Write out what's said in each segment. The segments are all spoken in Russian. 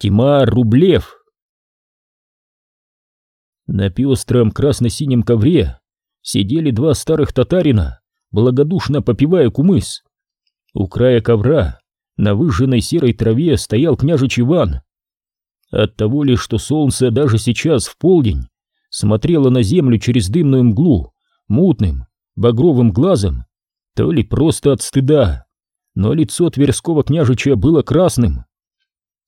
Тимар Рублев. На пестром красно-синем ковре сидели два старых татарина, благодушно попивая кумыс. У края ковра на выжженной серой траве стоял княжич Иван. От того ли, что солнце даже сейчас в полдень смотрело на землю через дымную мглу, мутным, багровым глазом, то ли просто от стыда, но лицо Тверского княжича было красным.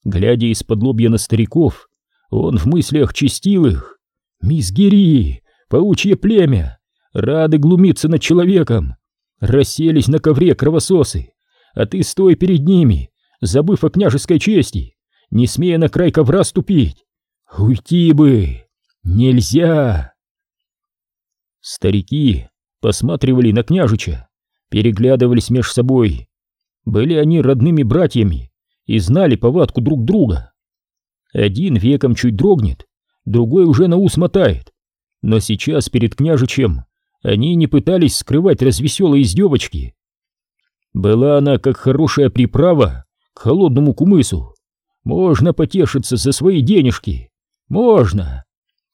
Глядя из-под лобья на стариков, он в мыслях чистил их. «Мизгири! Паучье племя! Рады глумиться над человеком! Расселись на ковре кровососы, а ты стой перед ними, забыв о княжеской чести, не смея на край ковра ступить! Уйти бы! Нельзя!» Старики посматривали на княжича, переглядывались меж собой. Были они родными братьями, и знали повадку друг друга. Один веком чуть дрогнет, другой уже на ус мотает. Но сейчас перед княжичем они не пытались скрывать развеселые издевочки. Была она как хорошая приправа к холодному кумысу. Можно потешиться за свои денежки. Можно.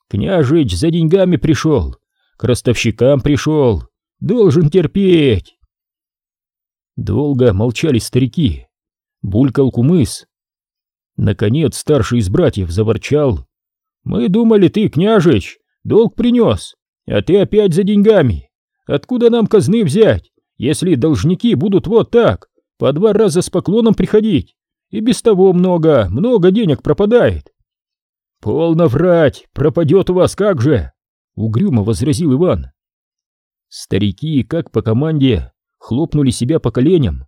Княжич за деньгами пришел, к ростовщикам пришел, должен терпеть. Долго молчали старики, булькал кумыс. Наконец старший из братьев заворчал. «Мы думали, ты, княжич, долг принес, а ты опять за деньгами. Откуда нам казны взять, если должники будут вот так, по два раза с поклоном приходить? И без того много, много денег пропадает». «Полно врать, пропадет у вас как же!» — угрюмо возразил Иван. Старики, как по команде, хлопнули себя по коленям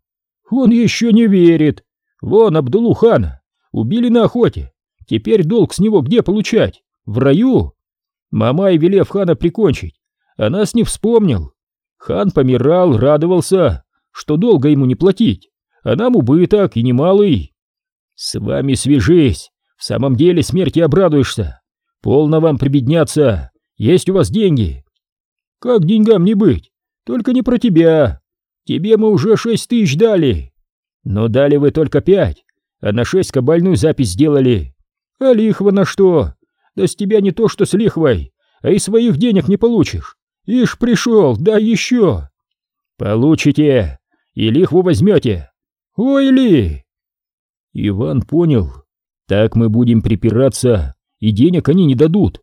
он еще не верит. Вон Абдулухана убили на охоте. Теперь долг с него где получать? В раю? Мамай, велев хана прикончить, а нас не вспомнил. Хан помирал, радовался, что долго ему не платить, а нам убыток и немалый. С вами свяжись, в самом деле смерти обрадуешься. Полно вам прибедняться, есть у вас деньги. Как деньгам не быть? Только не про тебя, Тебе мы уже шесть тысяч дали. Но дали вы только пять, а на шесть кабальную запись сделали. А лихва на что? Да с тебя не то что с лихвой, а и своих денег не получишь. Ишь пришел, да еще. Получите, и лихву возьмете. Ой ли! Иван понял, так мы будем припираться, и денег они не дадут.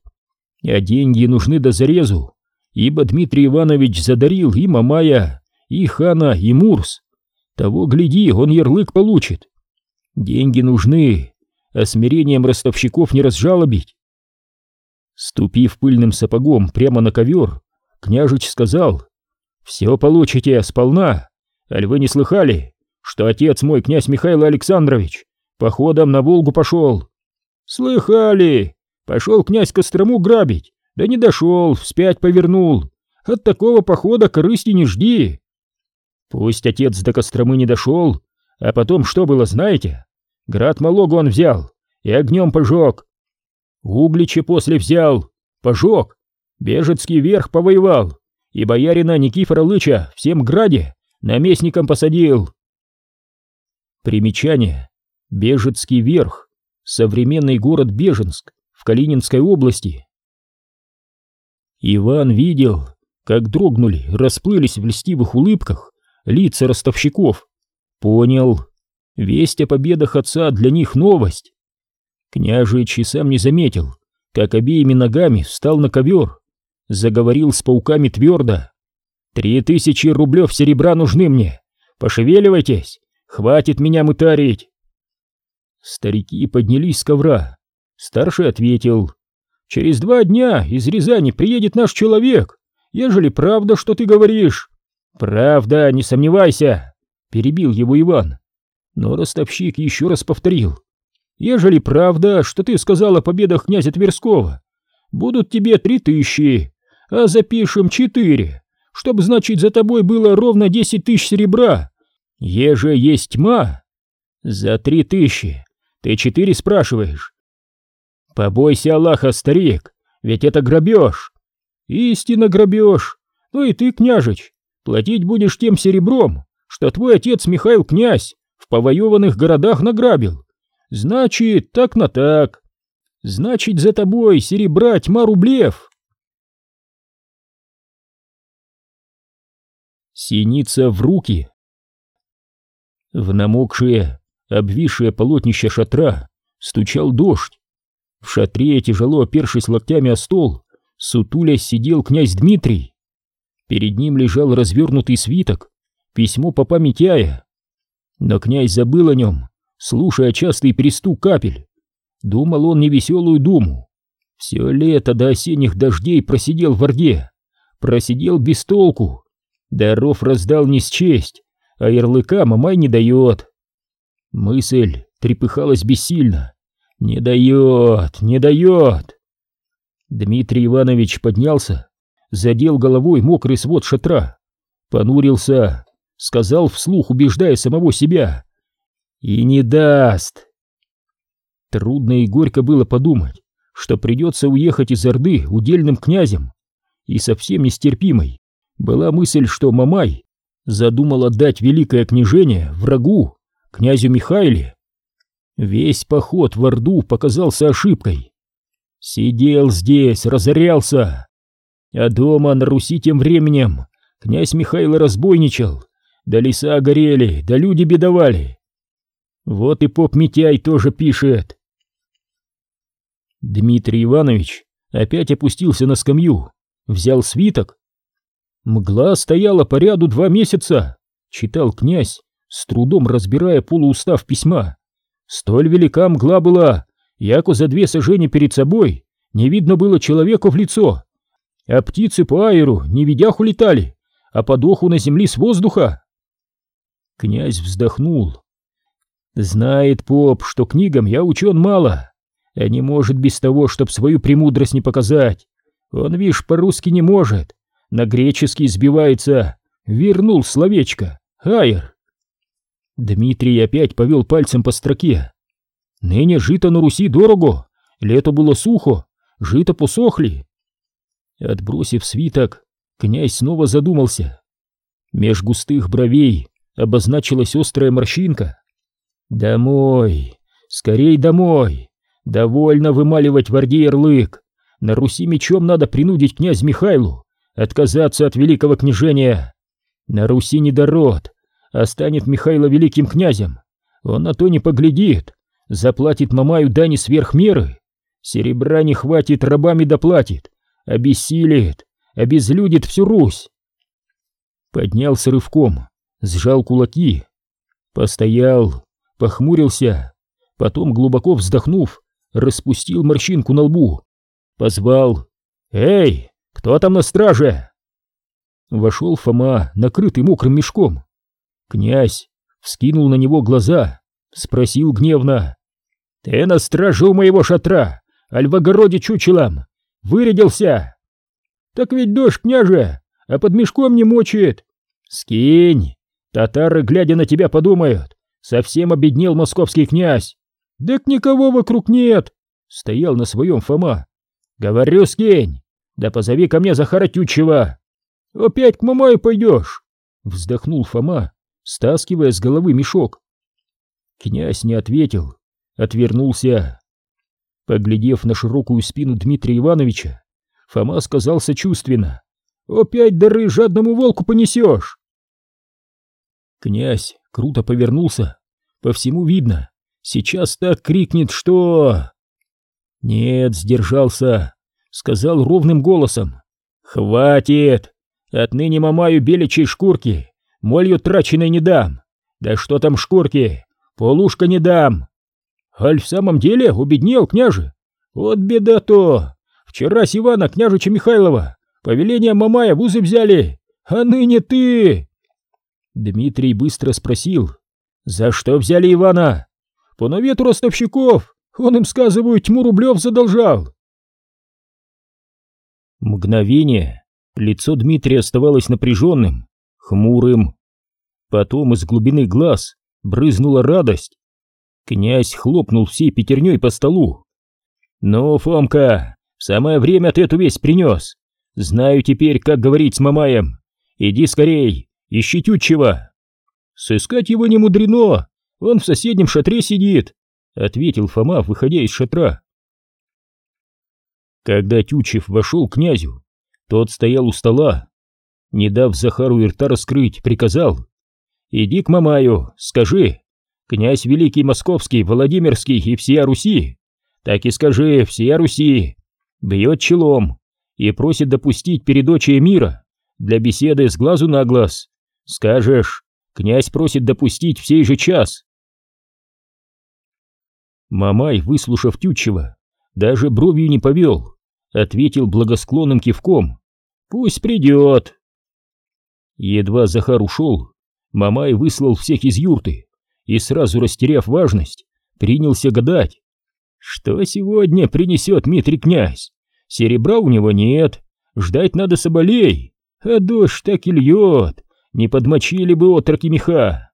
А деньги нужны до зарезу, ибо Дмитрий Иванович задарил и Мамая, и Хана, и Мурс. Того, гляди, он ярлык получит. Деньги нужны, а смирением ростовщиков не разжалобить. Ступив пыльным сапогом прямо на ковер, княжич сказал, «Все получите сполна, аль вы не слыхали, что отец мой, князь Михаил Александрович, походом на Волгу пошел?» «Слыхали! Пошел князь Кострому грабить, да не дошел, вспять повернул. От такого похода корысти не жди. Пусть отец до Костромы не дошел, а потом что было, знаете? Град Малогу он взял и огнем пожег. Угличи после взял, пожег. Бежецкий верх повоевал, и боярина Никифора Лыча всем граде наместником посадил. Примечание. Бежецкий верх. Современный город Беженск в Калининской области. Иван видел, как дрогнули, расплылись в льстивых улыбках лица ростовщиков. Понял. Весть о победах отца для них новость. Княжич и сам не заметил, как обеими ногами встал на ковер, заговорил с пауками твердо. «Три тысячи рублев серебра нужны мне. Пошевеливайтесь, хватит меня мытарить!» Старики поднялись с ковра. Старший ответил. «Через два дня из Рязани приедет наш человек, ежели правда, что ты говоришь. «Правда, не сомневайся!» — перебил его Иван. Но ростовщик еще раз повторил. «Ежели правда, что ты сказал о победах князя Тверского, будут тебе три тысячи, а запишем четыре, чтобы, значит, за тобой было ровно десять тысяч серебра. Еже есть тьма. За три тысячи. Ты четыре спрашиваешь. Побойся Аллаха, старик, ведь это грабеж. Истинно грабеж. Ну и ты, княжич, Платить будешь тем серебром, что твой отец Михаил князь в повоеванных городах награбил. Значит, так на так. Значит, за тобой серебра тьма рублев. Синица в руки. В намокшее, обвисшее полотнище шатра стучал дождь. В шатре, тяжело опершись локтями о стол, сутулясь сидел князь Дмитрий. Перед ним лежал развернутый свиток, письмо по памяти Но князь забыл о нем, слушая частый перестук капель. Думал он невеселую думу. Все лето до осенних дождей просидел в Орде, просидел без толку. Даров раздал не счесть, а ярлыка Мамай не дает. Мысль трепыхалась бессильно. Не дает, не дает. Дмитрий Иванович поднялся, задел головой мокрый свод шатра, понурился, сказал вслух, убеждая самого себя. И не даст. Трудно и горько было подумать, что придется уехать из Орды удельным князем. И совсем нестерпимой была мысль, что Мамай задумал отдать великое княжение врагу, князю Михаиле. Весь поход в Орду показался ошибкой. Сидел здесь, разорялся. А дома на Руси тем временем князь Михаил разбойничал, да леса горели, да люди бедовали. Вот и поп Митяй тоже пишет. Дмитрий Иванович опять опустился на скамью, взял свиток. Мгла стояла по ряду два месяца, читал князь, с трудом разбирая полуустав письма. Столь велика мгла была, яко за две сажени перед собой не видно было человека в лицо, а птицы по аэру не видях улетали, а подоху на земли с воздуха. Князь вздохнул. Знает поп, что книгам я учен мало, а не может без того, чтоб свою премудрость не показать. Он, вишь, по-русски не может, на греческий сбивается. Вернул словечко. Айр. Дмитрий опять повел пальцем по строке. Ныне жито на Руси дорого, лето было сухо, жито посохли. Отбросив свиток, князь снова задумался. Меж густых бровей обозначилась острая морщинка. «Домой! Скорей домой! Довольно вымаливать в Орде ярлык! На Руси мечом надо принудить князь Михайлу отказаться от великого княжения! На Руси недород, а станет Михайло великим князем! Он на то не поглядит, заплатит Мамаю дани сверх меры, серебра не хватит, рабами доплатит, обессилит, обезлюдит всю Русь!» Поднялся рывком, сжал кулаки, постоял, похмурился, потом, глубоко вздохнув, распустил морщинку на лбу, позвал «Эй, кто там на страже?» Вошел Фома, накрытый мокрым мешком. Князь вскинул на него глаза, спросил гневно «Ты на страже у моего шатра, аль в огороде чучелом, вырядился?» «Так ведь дождь, княже, а под мешком не мочит!» «Скинь, Татары, глядя на тебя, подумают, совсем обеднел московский князь. Так никого вокруг нет, стоял на своем Фома. Говорю, скинь, да позови ко мне Захара Тютчева. Опять к Мамаю пойдешь, вздохнул Фома, стаскивая с головы мешок. Князь не ответил, отвернулся. Поглядев на широкую спину Дмитрия Ивановича, Фома сказал сочувственно. «Опять дары жадному волку понесешь!» Князь круто повернулся. По всему видно, сейчас так крикнет, что... Нет, сдержался, сказал ровным голосом. Хватит! Отныне мамаю беличьей шкурки, молью траченой не дам. Да что там шкурки, полушка не дам. Аль в самом деле убеднел княже? Вот беда-то! Вчера с Ивана княжича Михайлова повеление Мамая в узы взяли, а ныне ты... Дмитрий быстро спросил, «За что взяли Ивана?» «По навету ростовщиков! Он им, сказывают, тьму рублев задолжал!» Мгновение лицо Дмитрия оставалось напряженным, хмурым. Потом из глубины глаз брызнула радость. Князь хлопнул всей пятерней по столу. «Ну, Фомка, в самое время ты эту весть принес. Знаю теперь, как говорить с Мамаем. Иди скорей, Ищи Тютчева. Сыскать его не мудрено, он в соседнем шатре сидит. ответил Фома, выходя из шатра. Когда Тючев вошел к князю, тот стоял у стола. Не дав Захару и рта раскрыть, приказал. «Иди к Мамаю, скажи, князь Великий Московский, Владимирский и всея Руси, так и скажи, всея Руси, бьет челом и просит допустить перед очи мира для беседы с глазу на глаз. Скажешь, князь просит допустить в сей же час». Мамай, выслушав Тютчева, даже бровью не повел, ответил благосклонным кивком. «Пусть придет!» Едва Захар ушел, Мамай выслал всех из юрты и, сразу растеряв важность, принялся гадать. Что сегодня принесет Дмитрий князь? Серебра у него нет, ждать надо соболей, а дождь так и льет, не подмочили бы отроки меха.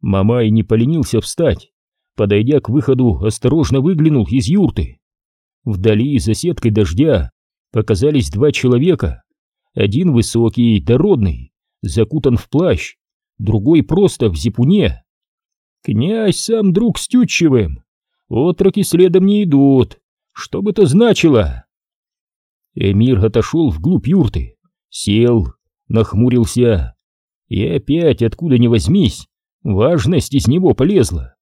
Мамай не поленился встать, подойдя к выходу, осторожно выглянул из юрты. Вдали, за сеткой дождя, показались два человека. Один высокий, дородный, закутан в плащ, другой просто в зипуне. Князь сам друг с Тютчевым. Отроки следом не идут. Что бы это значило? Эмир отошел вглубь юрты, сел, нахмурился. И опять, откуда ни возьмись, важность из него полезла.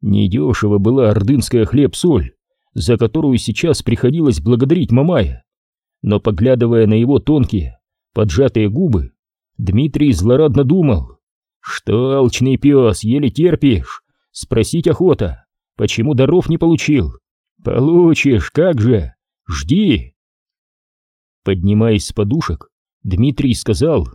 Недешево была ордынская хлеб-соль, за которую сейчас приходилось благодарить Мамая. Но поглядывая на его тонкие, поджатые губы, Дмитрий злорадно думал, что, алчный пес, еле терпишь, спросить охота, почему даров не получил? Получишь, как же, жди. Поднимаясь с подушек, Дмитрий сказал,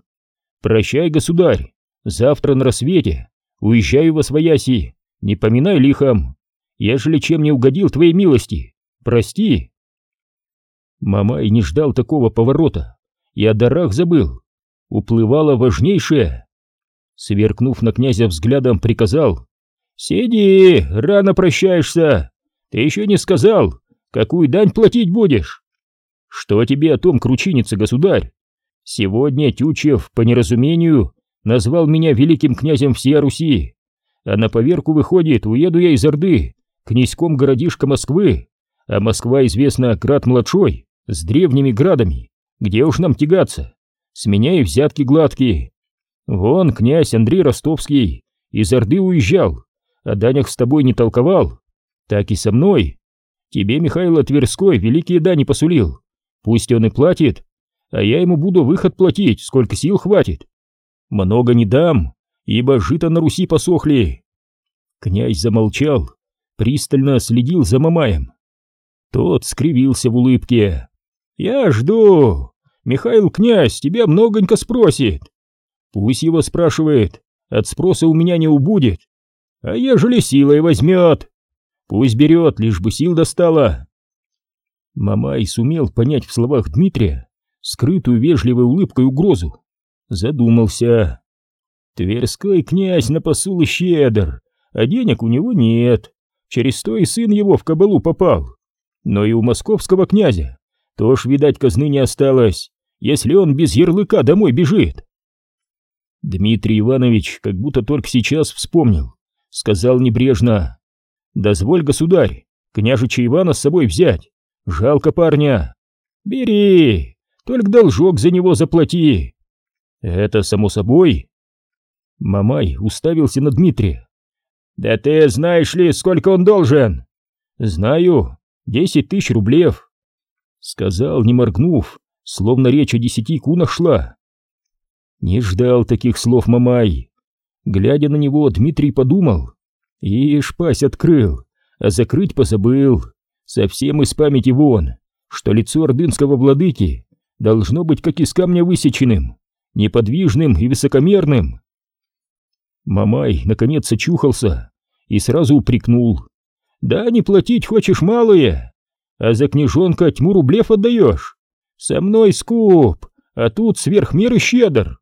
«Прощай, государь, завтра на рассвете уезжаю во свояси, не поминай лихом, ежели чем не угодил твоей милости, прости. Мамай не ждал такого поворота и о дарах забыл. Уплывало важнейшее. Сверкнув на князя взглядом, приказал. «Сиди, рано прощаешься. Ты еще не сказал, какую дань платить будешь?» «Что тебе о том кручинится, государь? Сегодня Тючев, по неразумению, назвал меня великим князем всей Руси, а на поверку выходит, уеду я из Орды, князьком городишка Москвы, а Москва, известна, град младшой, с древними градами, где уж нам тягаться, с меня и взятки гладкие. Вон князь Андрей Ростовский из Орды уезжал, о данях с тобой не толковал, так и со мной. Тебе Михаил Тверской великие дани посулил, пусть он и платит, а я ему буду выход платить, сколько сил хватит. Много не дам, ибо жито на Руси посохли. Князь замолчал, пристально следил за Мамаем. Тот скривился в улыбке. «Я жду. Михаил князь тебя многонько спросит. Пусть его спрашивает, от спроса у меня не убудет. А ежели силой возьмет, пусть берет, лишь бы сил достало». Мамай сумел понять в словах Дмитрия скрытую вежливой улыбкой угрозу. Задумался. Тверской князь на посулы щедр, а денег у него нет. Через то и сын его в кабалу попал. Но и у московского князя тоже, видать, казны не осталось, если он без ярлыка домой бежит. Дмитрий Иванович как будто только сейчас вспомнил, сказал небрежно. «Дозволь, государь, княжича Ивана с собой взять. Жалко парня. Бери, только должок за него заплати». «Это само собой». Мамай уставился на Дмитрия. «Да ты знаешь ли, сколько он должен?» «Знаю, десять тысяч рублев», — сказал, не моргнув, словно речь о десяти кунах шла. Не ждал таких слов Мамай. Глядя на него, Дмитрий подумал. И шпась открыл, а закрыть позабыл. Совсем из памяти вон, что лицо ордынского владыки должно быть как из камня высеченным, неподвижным и высокомерным. Мамай наконец очухался и сразу упрекнул. «Да не платить хочешь малое, а за княжонка тьму рублев отдаешь. Со мной скуп, а тут сверх меры щедр».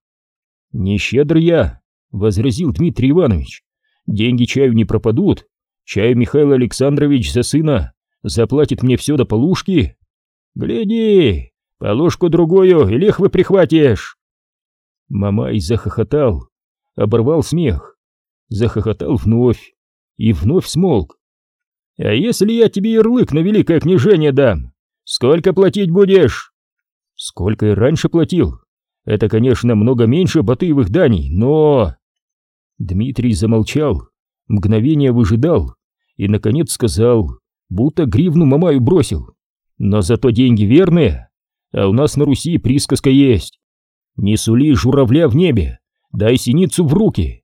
«Не щедр я», — возразил Дмитрий Иванович. «Деньги чаю не пропадут. Чаю Михаил Александрович за сына заплатит мне все до полушки. Гляди, полушку-другую и лихвы прихватишь». Мамай захохотал, оборвал смех, захохотал вновь, и вновь смолк. «А если я тебе ярлык на великое княжение дам, сколько платить будешь?» «Сколько и раньше платил. Это, конечно, много меньше батыевых даний, но...» Дмитрий замолчал, мгновение выжидал и, наконец, сказал, будто гривну Мамаю бросил. «Но зато деньги верные, а у нас на Руси присказка есть. Не сули журавля в небе, дай синицу в руки».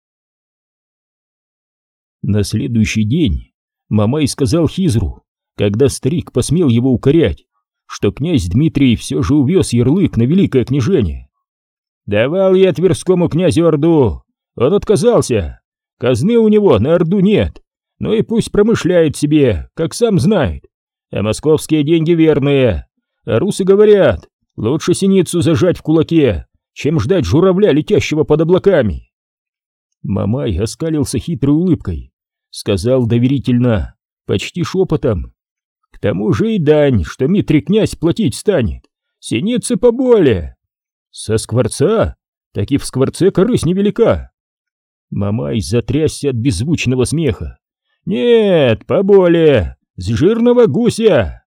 На следующий день Мамай сказал Хизру, когда старик посмел его укорять, что князь Дмитрий все же увез ярлык на великое княжение. «Давал я Тверскому князю Орду, он отказался, казны у него на Орду нет, ну и пусть промышляет себе, как сам знает, а московские деньги верные, а русы говорят, лучше синицу зажать в кулаке, чем ждать журавля, летящего под облаками». Мамай оскалился хитрой улыбкой сказал доверительно, почти шепотом. К тому же и дань, что Митрий князь платить станет, синицы поболее. Со скворца? Так и в скворце корысть невелика. Мамай затрясся от беззвучного смеха. Нет, поболее, с жирного гуся.